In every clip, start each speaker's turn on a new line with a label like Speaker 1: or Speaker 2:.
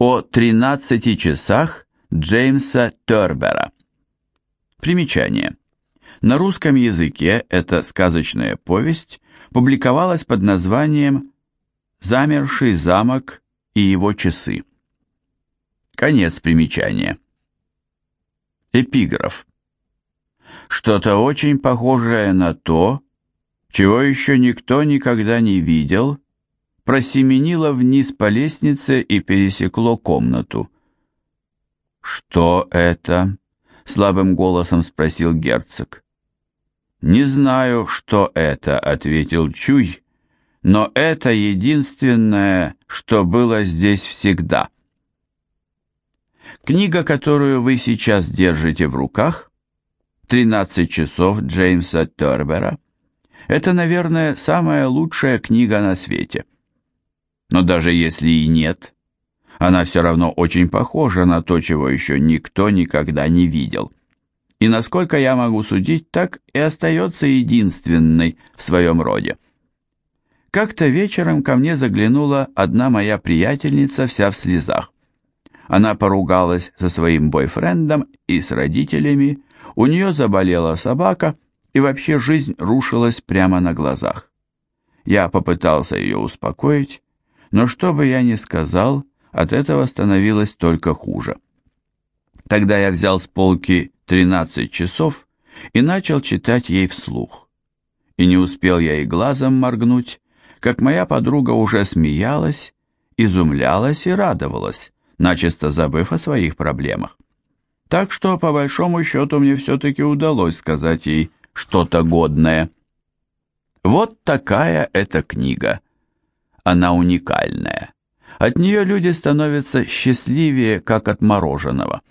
Speaker 1: о 13 часах Джеймса Тербера. Примечание. На русском языке эта сказочная повесть публиковалась под названием «Замерший замок и его часы». Конец примечания. Эпиграф. Что-то очень похожее на то, чего еще никто никогда не видел, просеменило вниз по лестнице и пересекло комнату. «Что это?» — слабым голосом спросил герцог. «Не знаю, что это», — ответил Чуй, «но это единственное, что было здесь всегда». Книга, которую вы сейчас держите в руках, «13 часов» Джеймса Тербера, это, наверное, самая лучшая книга на свете. Но даже если и нет, она все равно очень похожа на то, чего еще никто никогда не видел и, насколько я могу судить, так и остается единственной в своем роде. Как-то вечером ко мне заглянула одна моя приятельница вся в слезах. Она поругалась со своим бойфрендом и с родителями, у нее заболела собака, и вообще жизнь рушилась прямо на глазах. Я попытался ее успокоить, но что бы я ни сказал, от этого становилось только хуже. Тогда я взял с полки 13 часов и начал читать ей вслух. И не успел я и глазом моргнуть, как моя подруга уже смеялась, изумлялась и радовалась, начисто забыв о своих проблемах. Так что, по большому счету, мне все-таки удалось сказать ей что-то годное. Вот такая эта книга. Она уникальная. От нее люди становятся счастливее, как от мороженого.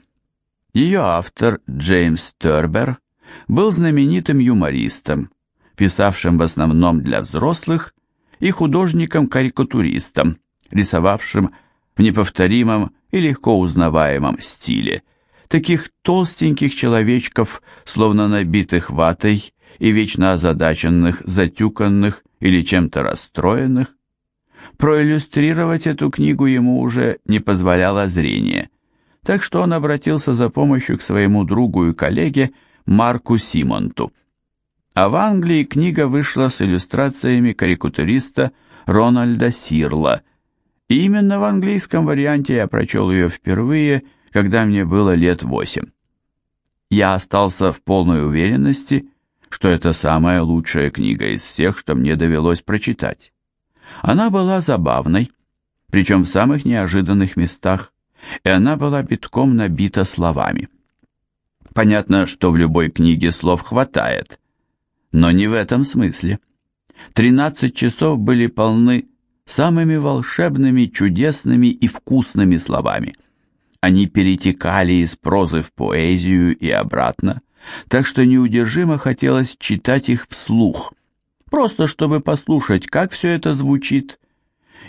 Speaker 1: Ее автор Джеймс Тербер был знаменитым юмористом, писавшим в основном для взрослых, и художником-карикатуристом, рисовавшим в неповторимом и легко узнаваемом стиле, таких толстеньких человечков, словно набитых ватой и вечно озадаченных, затюканных или чем-то расстроенных. Проиллюстрировать эту книгу ему уже не позволяло зрение – так что он обратился за помощью к своему другу и коллеге Марку Симонту. А в Англии книга вышла с иллюстрациями карикатуриста Рональда Сирла, и именно в английском варианте я прочел ее впервые, когда мне было лет восемь. Я остался в полной уверенности, что это самая лучшая книга из всех, что мне довелось прочитать. Она была забавной, причем в самых неожиданных местах, и она была битком набита словами. Понятно, что в любой книге слов хватает, но не в этом смысле. Тринадцать часов были полны самыми волшебными, чудесными и вкусными словами. Они перетекали из прозы в поэзию и обратно, так что неудержимо хотелось читать их вслух, просто чтобы послушать, как все это звучит.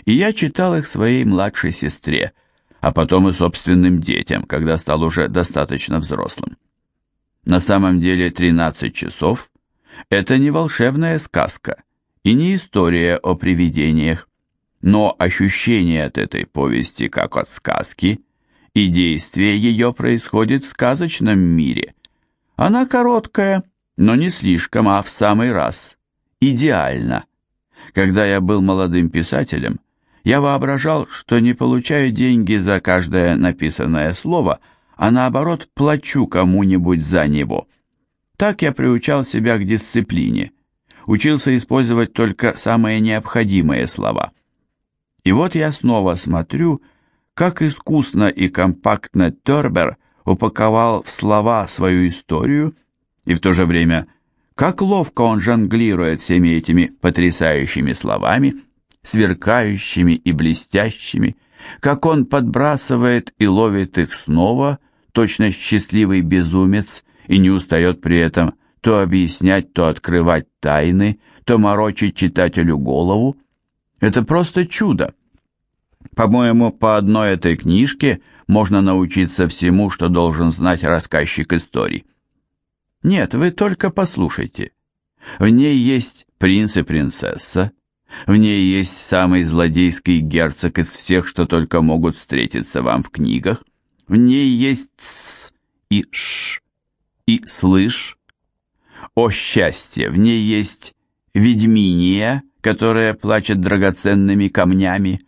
Speaker 1: И я читал их своей младшей сестре, а потом и собственным детям, когда стал уже достаточно взрослым. На самом деле 13 часов – это не волшебная сказка и не история о привидениях, но ощущение от этой повести как от сказки, и действие ее происходит в сказочном мире. Она короткая, но не слишком, а в самый раз. Идеально. Когда я был молодым писателем – я воображал, что не получаю деньги за каждое написанное слово, а наоборот плачу кому-нибудь за него. Так я приучал себя к дисциплине, учился использовать только самые необходимые слова. И вот я снова смотрю, как искусно и компактно Тербер упаковал в слова свою историю, и в то же время, как ловко он жонглирует всеми этими потрясающими словами – сверкающими и блестящими, как он подбрасывает и ловит их снова, точно счастливый безумец, и не устает при этом то объяснять, то открывать тайны, то морочить читателю голову. Это просто чудо. По-моему, по одной этой книжке можно научиться всему, что должен знать рассказчик историй. Нет, вы только послушайте. В ней есть принц и принцесса, В ней есть самый злодейский герцог из всех, что только могут встретиться вам в книгах. В ней есть «с» и «ш» и «слышь». О счастье! В ней есть ведьминия, которая плачет драгоценными камнями.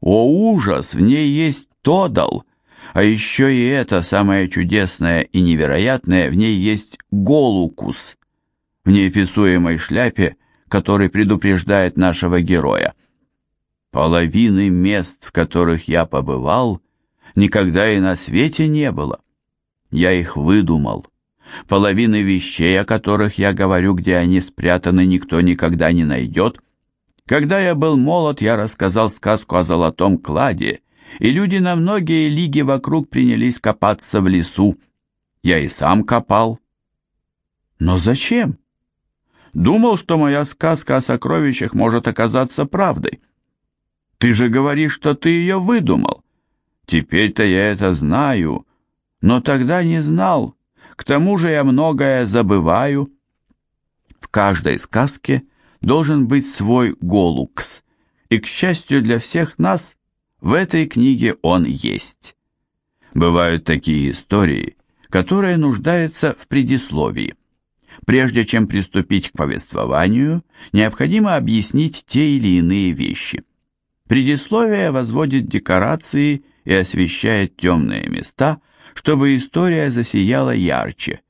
Speaker 1: О ужас! В ней есть Тодал, а еще и это самое чудесное и невероятное, в ней есть Голукус, в неописуемой шляпе, который предупреждает нашего героя. Половины мест, в которых я побывал, никогда и на свете не было. Я их выдумал. Половины вещей, о которых я говорю, где они спрятаны, никто никогда не найдет. Когда я был молод, я рассказал сказку о золотом кладе, и люди на многие лиги вокруг принялись копаться в лесу. Я и сам копал. Но зачем? Думал, что моя сказка о сокровищах может оказаться правдой. Ты же говоришь, что ты ее выдумал. Теперь-то я это знаю, но тогда не знал. К тому же я многое забываю. В каждой сказке должен быть свой голукс, и, к счастью для всех нас, в этой книге он есть. Бывают такие истории, которые нуждаются в предисловии. Прежде чем приступить к повествованию, необходимо объяснить те или иные вещи. Предисловие возводит декорации и освещает темные места, чтобы история засияла ярче,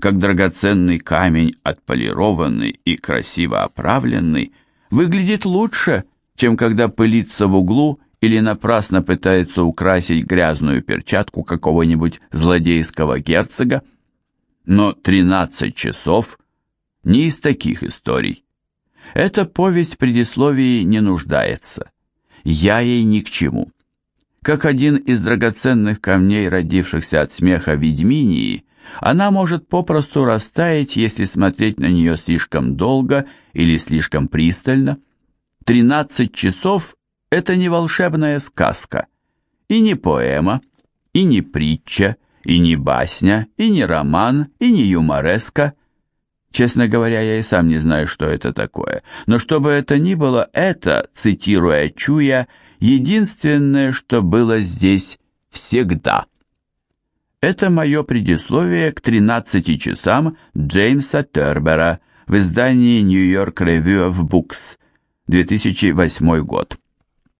Speaker 1: как драгоценный камень, отполированный и красиво оправленный, выглядит лучше, чем когда пылится в углу или напрасно пытается украсить грязную перчатку какого-нибудь злодейского герцога, но «Тринадцать часов» не из таких историй. Эта повесть в предисловии не нуждается. Я ей ни к чему. Как один из драгоценных камней, родившихся от смеха Ведьминии, она может попросту растаять, если смотреть на нее слишком долго или слишком пристально. Тринадцать часов это не волшебная сказка, и не поэма, и не притча, и не басня, и не роман, и не юмореска. Честно говоря, я и сам не знаю, что это такое, но что бы это ни было, это, цитируя Чуя, единственное, что было здесь всегда. Это мое предисловие к 13 часам Джеймса Тербера в издании New York Review of Books, 2008 год.